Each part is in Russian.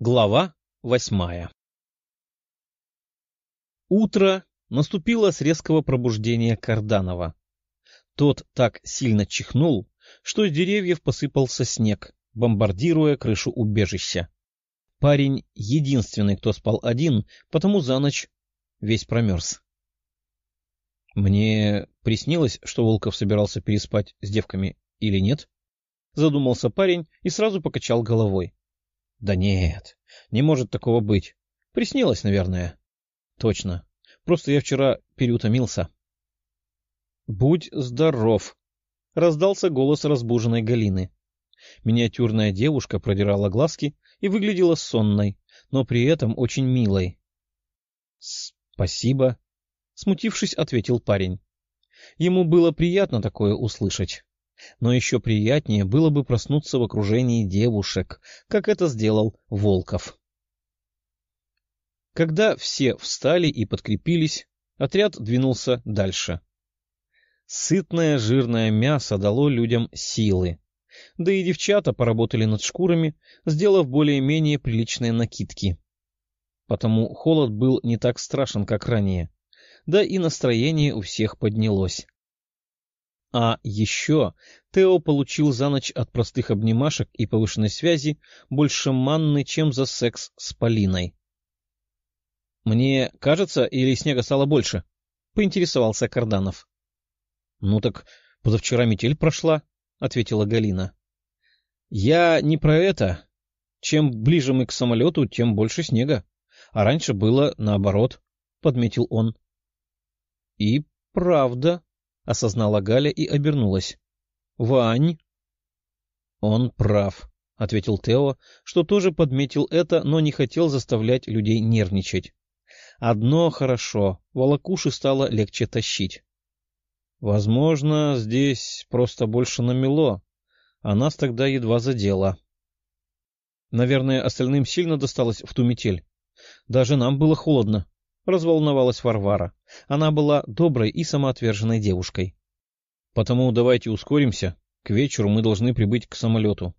Глава восьмая Утро наступило с резкого пробуждения Карданова. Тот так сильно чихнул, что с деревьев посыпался снег, бомбардируя крышу убежища. Парень единственный, кто спал один, потому за ночь весь промерз. Мне приснилось, что Волков собирался переспать с девками или нет? Задумался парень и сразу покачал головой. Да нет, не может такого быть. Приснилось, наверное. Точно. Просто я вчера переутомился. Будь здоров! Раздался голос разбуженной Галины. Миниатюрная девушка продирала глазки и выглядела сонной, но при этом очень милой. — Спасибо, — смутившись, ответил парень. Ему было приятно такое услышать. Но еще приятнее было бы проснуться в окружении девушек, как это сделал Волков. Когда все встали и подкрепились, отряд двинулся дальше. Сытное жирное мясо дало людям силы. Да и девчата поработали над шкурами, сделав более-менее приличные накидки. Потому холод был не так страшен, как ранее. Да и настроение у всех поднялось. А еще Тео получил за ночь от простых обнимашек и повышенной связи больше манны, чем за секс с Полиной. — Мне кажется, или снега стало больше? — поинтересовался Карданов. — Ну так позавчера метель прошла, — ответила Галина. — Я не про это. Чем ближе мы к самолету, тем больше снега. А раньше было наоборот, — подметил он. — И правда, — осознала Галя и обернулась. — Вань! — Он прав, — ответил Тео, что тоже подметил это, но не хотел заставлять людей нервничать. Одно хорошо, волокуши стало легче тащить. Возможно, здесь просто больше намело, а нас тогда едва задело. Наверное, остальным сильно досталось в ту метель. Даже нам было холодно, разволновалась Варвара. Она была доброй и самоотверженной девушкой. Потому давайте ускоримся. К вечеру мы должны прибыть к самолету.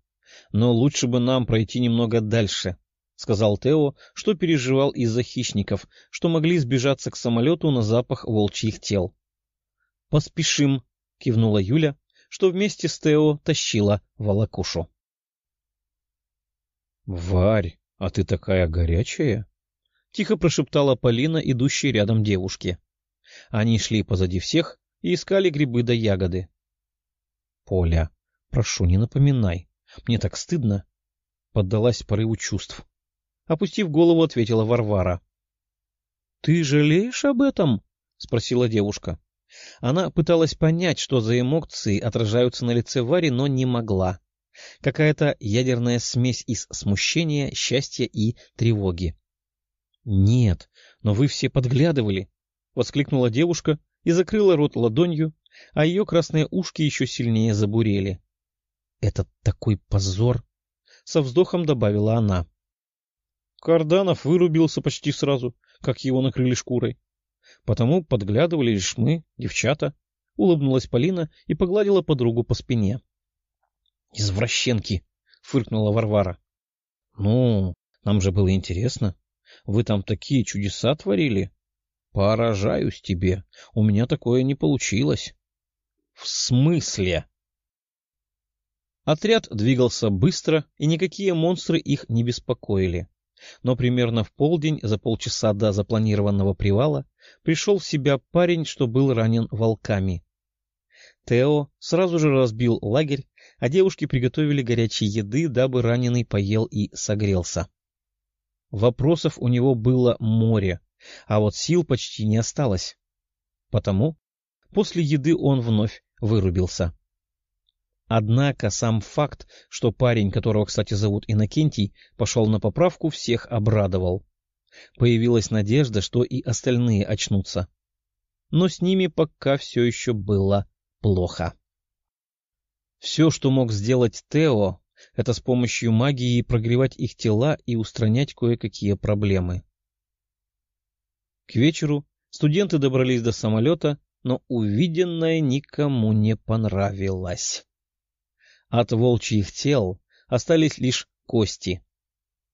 Но лучше бы нам пройти немного дальше, — сказал Тео, что переживал из-за хищников, что могли сбежаться к самолету на запах волчьих тел. — Поспешим, — кивнула Юля, что вместе с Тео тащила волокушу. — Варь, а ты такая горячая! — тихо прошептала Полина, идущей рядом девушке. Они шли позади всех и искали грибы да ягоды. — Поля, прошу, не напоминай. Мне так стыдно. Поддалась порыву чувств. Опустив голову, ответила Варвара. — Ты жалеешь об этом? — спросила девушка. Она пыталась понять, что за эмоции отражаются на лице Вари, но не могла. Какая-то ядерная смесь из смущения, счастья и тревоги. — Нет, но вы все подглядывали, — воскликнула девушка и закрыла рот ладонью, а ее красные ушки еще сильнее забурели. — Это такой позор! — со вздохом добавила она. Карданов вырубился почти сразу, как его накрыли шкурой. Потому подглядывали лишь мы, девчата. Улыбнулась Полина и погладила подругу по спине. — Извращенки! — фыркнула Варвара. — Ну, нам же было интересно. Вы там такие чудеса творили. Поражаюсь тебе. У меня такое не получилось. В смысле? Отряд двигался быстро, и никакие монстры их не беспокоили. Но примерно в полдень, за полчаса до запланированного привала, пришел в себя парень, что был ранен волками. Тео сразу же разбил лагерь, а девушки приготовили горячей еды, дабы раненый поел и согрелся. Вопросов у него было море, а вот сил почти не осталось. Потому после еды он вновь вырубился. Однако сам факт, что парень, которого, кстати, зовут Иннокентий, пошел на поправку, всех обрадовал. Появилась надежда, что и остальные очнутся. Но с ними пока все еще было плохо. Все, что мог сделать Тео, это с помощью магии прогревать их тела и устранять кое-какие проблемы. К вечеру студенты добрались до самолета, но увиденное никому не понравилось. От волчьих тел остались лишь кости.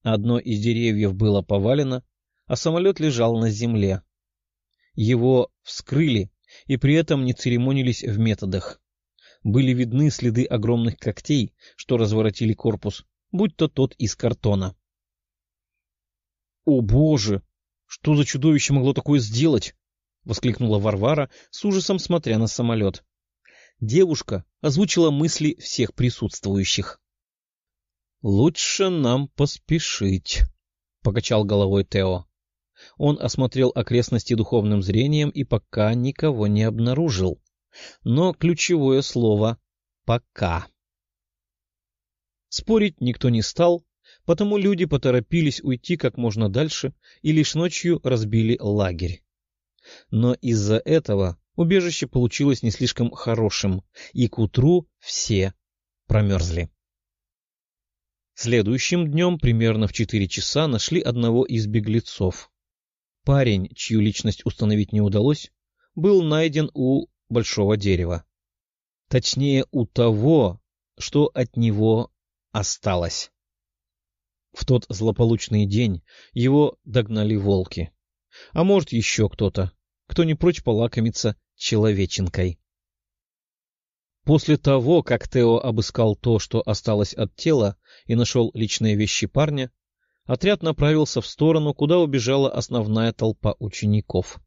Одно из деревьев было повалено, а самолет лежал на земле. Его вскрыли и при этом не церемонились в методах. Были видны следы огромных когтей, что разворотили корпус, будь то тот из картона. — О, боже! Что за чудовище могло такое сделать? — воскликнула Варвара, с ужасом смотря на самолет. Девушка озвучила мысли всех присутствующих. — Лучше нам поспешить, — покачал головой Тео. Он осмотрел окрестности духовным зрением и пока никого не обнаружил. Но ключевое слово «пока». Спорить никто не стал, потому люди поторопились уйти как можно дальше и лишь ночью разбили лагерь. Но из-за этого убежище получилось не слишком хорошим, и к утру все промерзли. Следующим днем, примерно в четыре часа, нашли одного из беглецов. Парень, чью личность установить не удалось, был найден у большого дерева. Точнее, у того, что от него осталось. В тот злополучный день его догнали волки. А может, еще кто-то, кто не прочь полакомиться человеченкой. После того, как Тео обыскал то, что осталось от тела, и нашел личные вещи парня, отряд направился в сторону, куда убежала основная толпа учеников.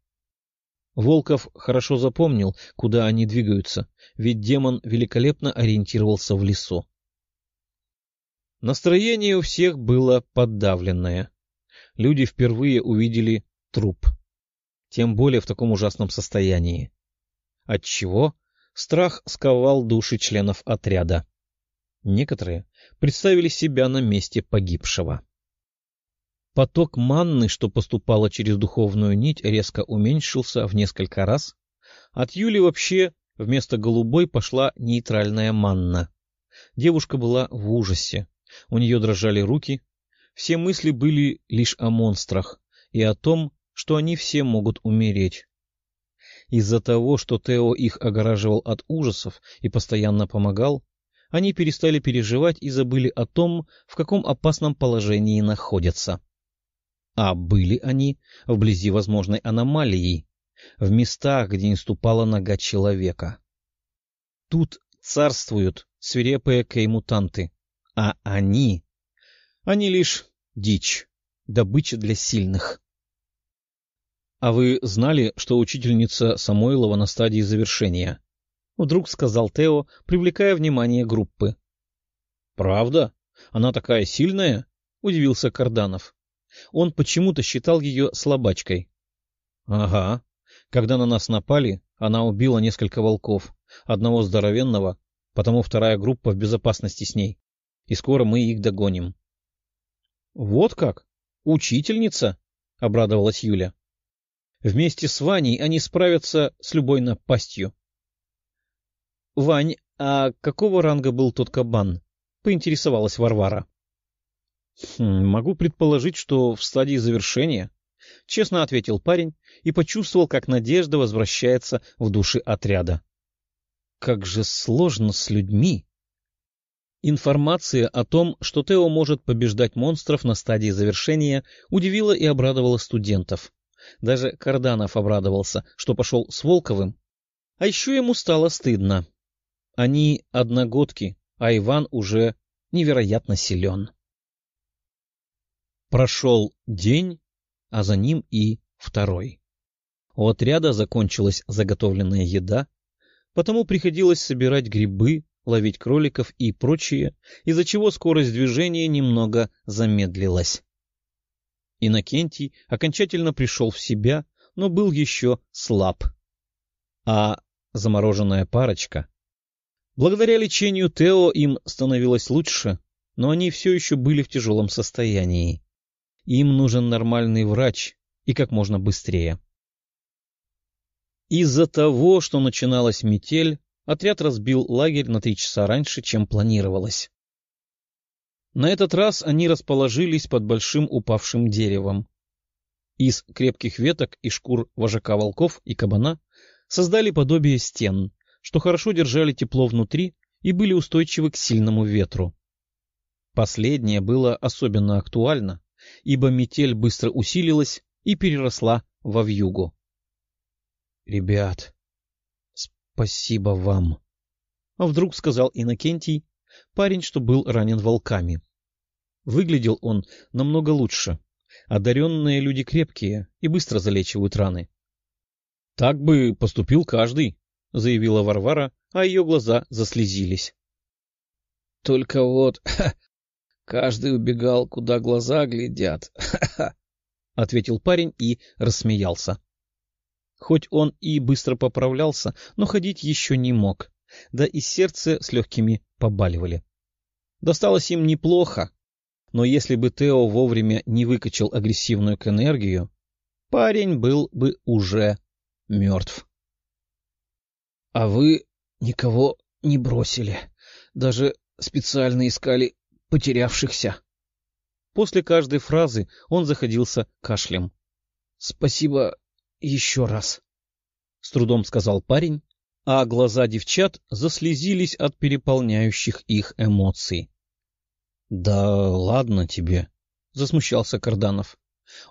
Волков хорошо запомнил, куда они двигаются, ведь демон великолепно ориентировался в лесу. Настроение у всех было подавленное. Люди впервые увидели труп. Тем более в таком ужасном состоянии. Отчего страх сковал души членов отряда. Некоторые представили себя на месте погибшего. Поток манны, что поступало через духовную нить, резко уменьшился в несколько раз. От Юли вообще вместо голубой пошла нейтральная манна. Девушка была в ужасе. У нее дрожали руки. Все мысли были лишь о монстрах и о том, что они все могут умереть. Из-за того, что Тео их огораживал от ужасов и постоянно помогал, они перестали переживать и забыли о том, в каком опасном положении находятся. А были они вблизи возможной аномалии, в местах, где не ступала нога человека. Тут царствуют свирепые кей-мутанты, а они... Они лишь дичь, добыча для сильных. — А вы знали, что учительница Самойлова на стадии завершения? — вдруг сказал Тео, привлекая внимание группы. — Правда? Она такая сильная? — удивился Карданов. Он почему-то считал ее слабачкой. — Ага. Когда на нас напали, она убила несколько волков, одного здоровенного, потому вторая группа в безопасности с ней и скоро мы их догоним. — Вот как? Учительница? — обрадовалась Юля. — Вместе с Ваней они справятся с любой напастью. — Вань, а какого ранга был тот кабан? — поинтересовалась Варвара. «Хм, — Могу предположить, что в стадии завершения, — честно ответил парень и почувствовал, как надежда возвращается в души отряда. — Как же сложно с людьми! Информация о том, что Тео может побеждать монстров на стадии завершения, удивила и обрадовала студентов. Даже Карданов обрадовался, что пошел с Волковым. А еще ему стало стыдно. Они одногодки, а Иван уже невероятно силен. Прошел день, а за ним и второй. У отряда закончилась заготовленная еда, потому приходилось собирать грибы, ловить кроликов и прочее, из-за чего скорость движения немного замедлилась. Иннокентий окончательно пришел в себя, но был еще слаб. А замороженная парочка... Благодаря лечению Тео им становилось лучше, но они все еще были в тяжелом состоянии. Им нужен нормальный врач и как можно быстрее. Из-за того, что начиналась метель, отряд разбил лагерь на три часа раньше, чем планировалось. На этот раз они расположились под большим упавшим деревом. Из крепких веток и шкур вожака волков и кабана создали подобие стен, что хорошо держали тепло внутри и были устойчивы к сильному ветру. Последнее было особенно актуально, ибо метель быстро усилилась и переросла во вьюгу. — Ребят, спасибо вам, — вдруг сказал Иннокентий, парень, что был ранен волками. Выглядел он намного лучше. Одаренные люди крепкие и быстро залечивают раны. — Так бы поступил каждый, — заявила Варвара, а ее глаза заслезились. — Только вот каждый убегал, куда глаза глядят, — ответил парень и рассмеялся. Хоть он и быстро поправлялся, но ходить еще не мог, да и сердце с легкими побаливали. Досталось им неплохо, но если бы Тео вовремя не выкачал агрессивную к энергию, парень был бы уже мертв. — А вы никого не бросили, даже специально искали потерявшихся. После каждой фразы он заходился кашлем. — Спасибо еще раз, — с трудом сказал парень, а глаза девчат заслезились от переполняющих их эмоций. — Да ладно тебе, — засмущался Карданов.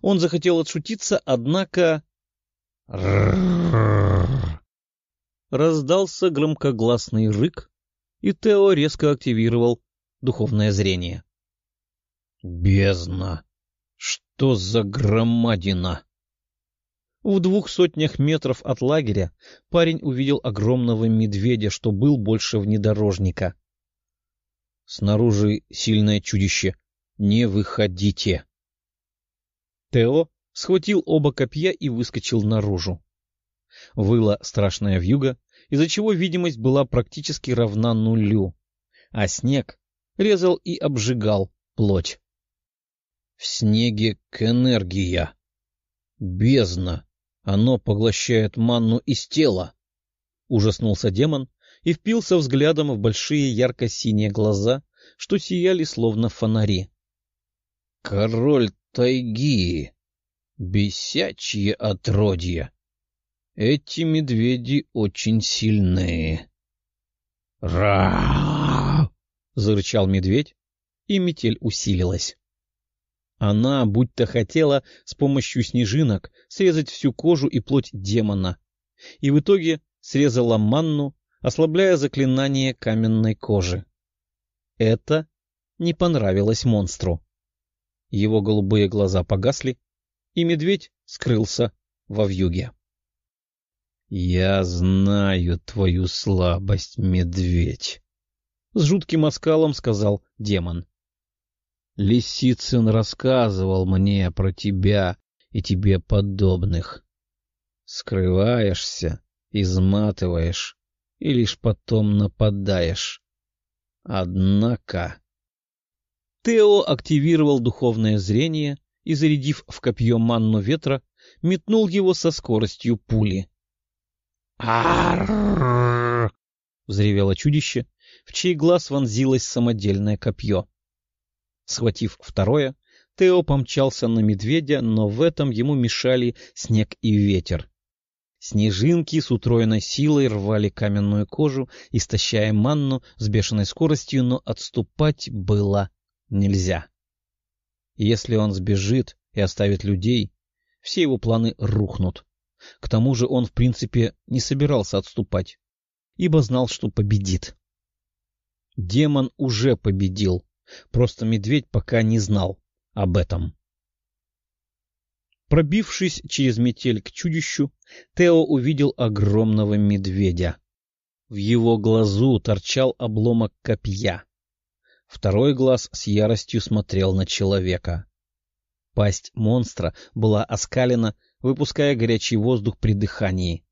Он захотел отшутиться, однако... Раздался громкогласный рык, и Тео резко активировал духовное зрение. Бездна! Что за громадина! В двух сотнях метров от лагеря парень увидел огромного медведя, что был больше внедорожника. Снаружи сильное чудище. Не выходите! Тео схватил оба копья и выскочил наружу. Выла страшная вьюга, из-за чего видимость была практически равна нулю, а снег резал и обжигал плоть. В снеге к энергия. Бездна. Оно поглощает манну из тела. Ужаснулся демон и впился взглядом в большие ярко-синие глаза, что сияли словно фонари. Король тайги. Бесячье отродье. Эти медведи очень сильные. «Ра!» — зарычал медведь, и метель усилилась. Она будто хотела с помощью снежинок срезать всю кожу и плоть демона, и в итоге срезала манну, ослабляя заклинание каменной кожи. Это не понравилось монстру. Его голубые глаза погасли, и медведь скрылся во вьюге. — Я знаю твою слабость, медведь! — с жутким оскалом сказал демон. Лисицын рассказывал мне про тебя и тебе подобных. Скрываешься, изматываешь и лишь потом нападаешь. Однако... Тео активировал духовное зрение и, зарядив в копье манну ветра, метнул его со скоростью пули. «Арррррр!» — взревело чудище, в чей глаз вонзилось самодельное копье. Схватив второе, Тео помчался на медведя, но в этом ему мешали снег и ветер. Снежинки с утроенной силой рвали каменную кожу, истощая манну с бешеной скоростью, но отступать было нельзя. Если он сбежит и оставит людей, все его планы рухнут. К тому же он, в принципе, не собирался отступать, ибо знал, что победит. Демон уже победил, Просто медведь пока не знал об этом. Пробившись через метель к чудищу, Тео увидел огромного медведя. В его глазу торчал обломок копья. Второй глаз с яростью смотрел на человека. Пасть монстра была оскалена, выпуская горячий воздух при дыхании.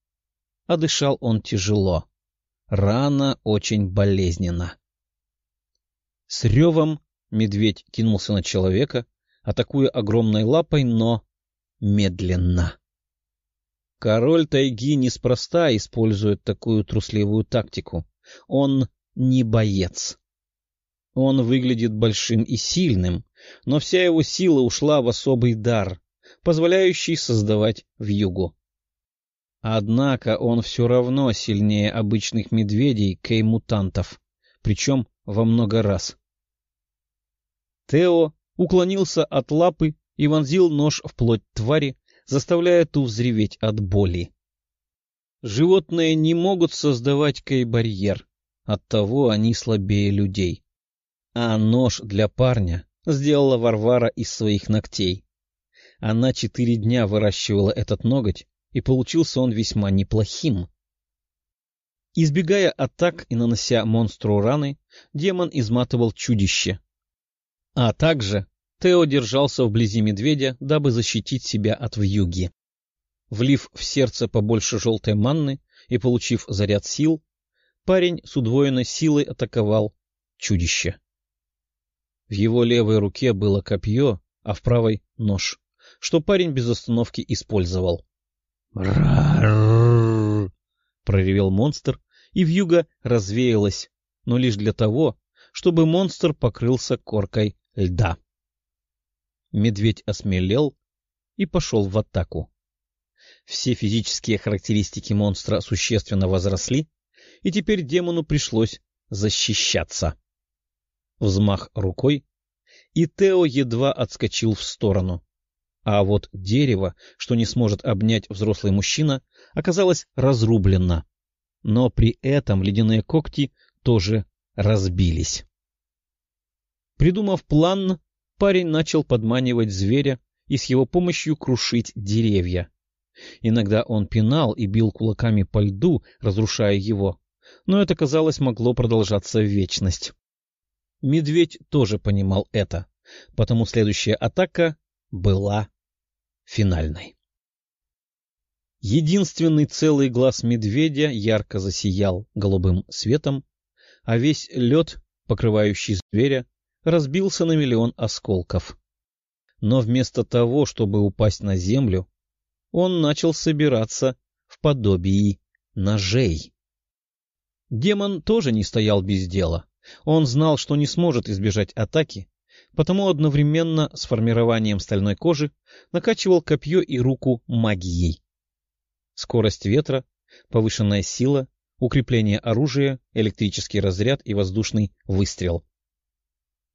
А дышал он тяжело. Рана очень болезненна. С ревом медведь кинулся на человека, атакуя огромной лапой, но медленно. Король тайги неспроста использует такую трусливую тактику. Он не боец. Он выглядит большим и сильным, но вся его сила ушла в особый дар, позволяющий создавать вьюгу. Однако он все равно сильнее обычных медведей кей-мутантов, причем во много раз. Тео уклонился от лапы и вонзил нож в плоть твари, заставляя ту взреветь от боли. Животные не могут создавать кей-барьер, оттого они слабее людей. А нож для парня сделала Варвара из своих ногтей. Она четыре дня выращивала этот ноготь, и получился он весьма неплохим. Избегая атак и нанося монстру раны, демон изматывал чудище. А также Тео держался вблизи медведя, дабы защитить себя от вьюги. Влив в сердце побольше желтой манны и получив заряд сил, парень с удвоенной силой атаковал чудище. В его левой руке было копье, а в правой — нож, что парень без остановки использовал. Проревел монстр, и вьюга развеялась, но лишь для того, чтобы монстр покрылся коркой льда. Медведь осмелел и пошел в атаку. Все физические характеристики монстра существенно возросли, и теперь демону пришлось защищаться. Взмах рукой, и Тео едва отскочил в сторону. А вот дерево, что не сможет обнять взрослый мужчина, оказалось разрублено. Но при этом ледяные когти тоже разбились. Придумав план, парень начал подманивать зверя и с его помощью крушить деревья. Иногда он пинал и бил кулаками по льду, разрушая его, но это, казалось, могло продолжаться в вечность. Медведь тоже понимал это, потому следующая атака была финальной. Единственный целый глаз медведя ярко засиял голубым светом, а весь лед, покрывающий зверя, разбился на миллион осколков. Но вместо того, чтобы упасть на землю, он начал собираться в подобии ножей. Демон тоже не стоял без дела. Он знал, что не сможет избежать атаки, потому одновременно с формированием стальной кожи накачивал копье и руку магией. Скорость ветра, повышенная сила, укрепление оружия, электрический разряд и воздушный выстрел.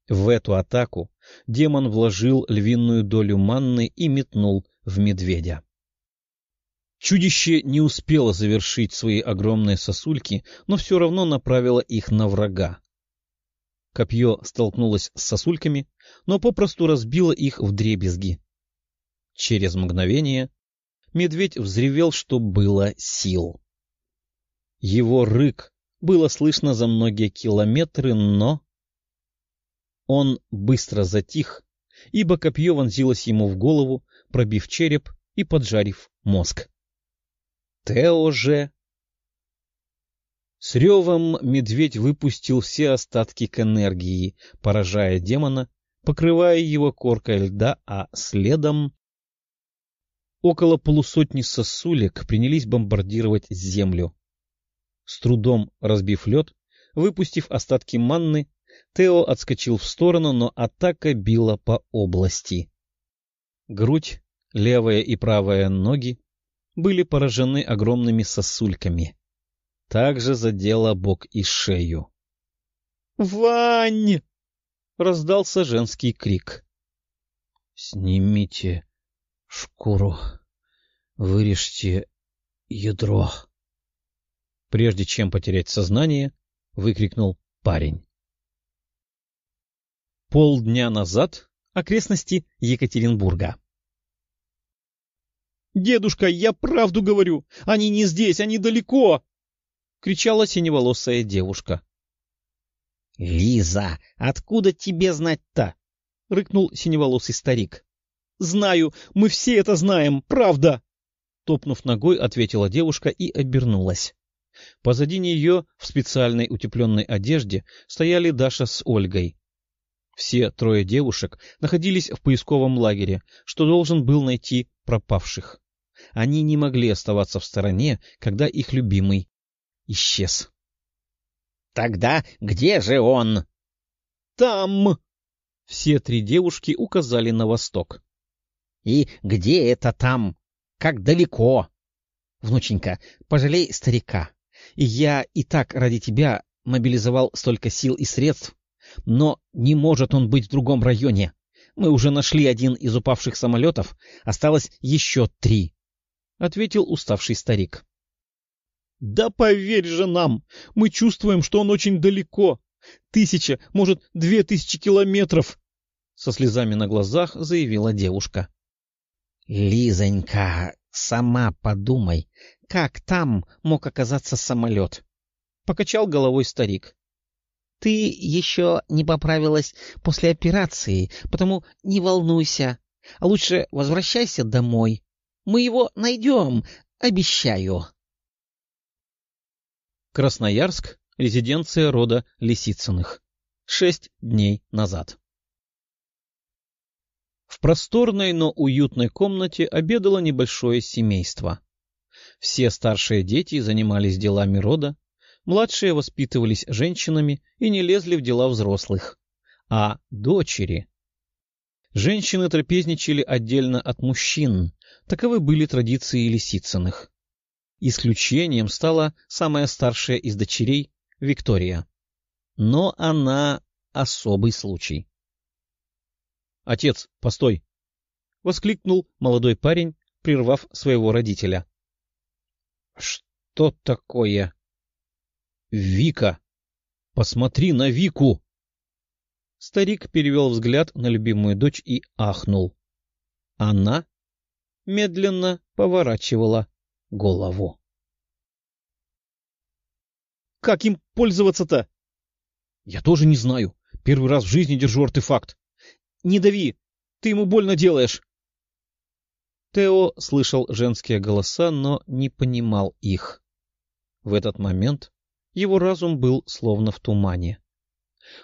В эту атаку демон вложил львиную долю манны и метнул в медведя. Чудище не успело завершить свои огромные сосульки, но все равно направило их на врага. Копье столкнулось с сосульками, но попросту разбило их в дребезги. Через мгновение медведь взревел, что было сил. Его рык было слышно за многие километры, но... Он быстро затих, ибо копье вонзилось ему в голову, пробив череп и поджарив мозг. Тео же... С ревом медведь выпустил все остатки к энергии, поражая демона, покрывая его коркой льда, а следом... Около полусотни сосулек принялись бомбардировать землю. С трудом разбив лед, выпустив остатки манны, Тео отскочил в сторону, но атака била по области. Грудь, левая и правая ноги были поражены огромными сосульками. Также задела бок и шею. «Вань!» — раздался женский крик. «Снимите шкуру, вырежьте ядро!» Прежде чем потерять сознание, выкрикнул парень. Полдня назад окрестности Екатеринбурга. «Дедушка, я правду говорю! Они не здесь, они далеко!» — кричала синеволосая девушка. «Лиза, откуда тебе знать-то?» — рыкнул синеволосый старик. «Знаю, мы все это знаем, правда!» Топнув ногой, ответила девушка и обернулась. Позади нее в специальной утепленной одежде стояли Даша с Ольгой. Все трое девушек находились в поисковом лагере, что должен был найти пропавших. Они не могли оставаться в стороне, когда их любимый исчез. — Тогда где же он? — Там! Все три девушки указали на восток. — И где это там? Как далеко? Внученька, пожалей старика. Я и так ради тебя мобилизовал столько сил и средств. Но не может он быть в другом районе. Мы уже нашли один из упавших самолетов, осталось еще три, — ответил уставший старик. — Да поверь же нам, мы чувствуем, что он очень далеко. Тысяча, может, две тысячи километров, — со слезами на глазах заявила девушка. — Лизонька, сама подумай, как там мог оказаться самолет? — покачал головой старик. Ты еще не поправилась после операции, потому не волнуйся. А лучше возвращайся домой. Мы его найдем, обещаю. Красноярск, резиденция рода Лисицыных. Шесть дней назад. В просторной, но уютной комнате обедало небольшое семейство. Все старшие дети занимались делами рода, Младшие воспитывались женщинами и не лезли в дела взрослых. А дочери... Женщины трапезничали отдельно от мужчин. Таковы были традиции Лисицыных. Исключением стала самая старшая из дочерей — Виктория. Но она особый случай. — Отец, постой! — воскликнул молодой парень, прервав своего родителя. — Что такое? Вика! Посмотри на Вику! Старик перевел взгляд на любимую дочь и ахнул. Она медленно поворачивала голову. «Как им пользоваться-то?» «Я тоже не знаю. Первый раз в жизни держу артефакт. Не дави, ты ему больно делаешь». Тео слышал женские голоса, но не понимал их. В этот момент его разум был словно в тумане.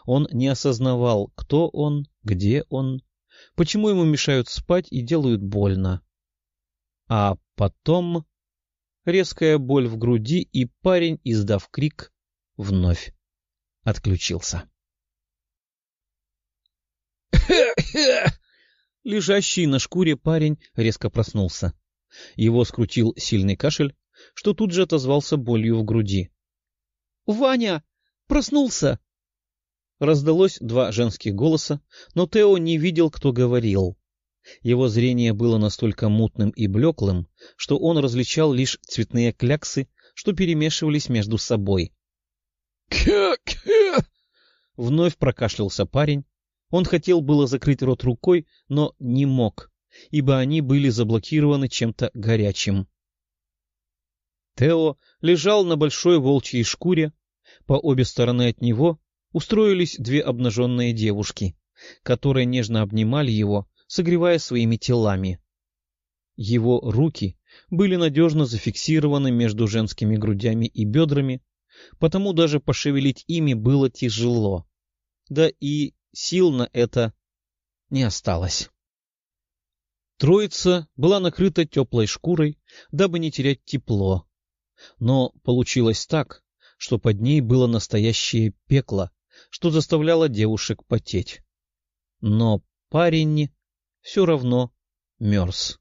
Он не осознавал, кто он, где он, почему ему мешают спать и делают больно. А потом резкая боль в груди, и парень, издав крик, вновь отключился. Лежащий на шкуре парень резко проснулся. Его скрутил сильный кашель, что тут же отозвался болью в груди. Ваня! Проснулся! Раздалось два женских голоса, но Тео не видел, кто говорил. Его зрение было настолько мутным и блеклым, что он различал лишь цветные кляксы, что перемешивались между собой. «Кя-кя!» Вновь прокашлялся парень. Он хотел было закрыть рот рукой, но не мог, ибо они были заблокированы чем-то горячим. Тео лежал на большой волчьей шкуре, по обе стороны от него устроились две обнаженные девушки, которые нежно обнимали его, согревая своими телами. Его руки были надежно зафиксированы между женскими грудями и бедрами, потому даже пошевелить ими было тяжело. Да и сил на это не осталось. Троица была накрыта теплой шкурой, дабы не терять тепло. Но получилось так, что под ней было настоящее пекло, что заставляло девушек потеть. Но парень все равно мерз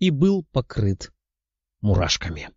и был покрыт мурашками.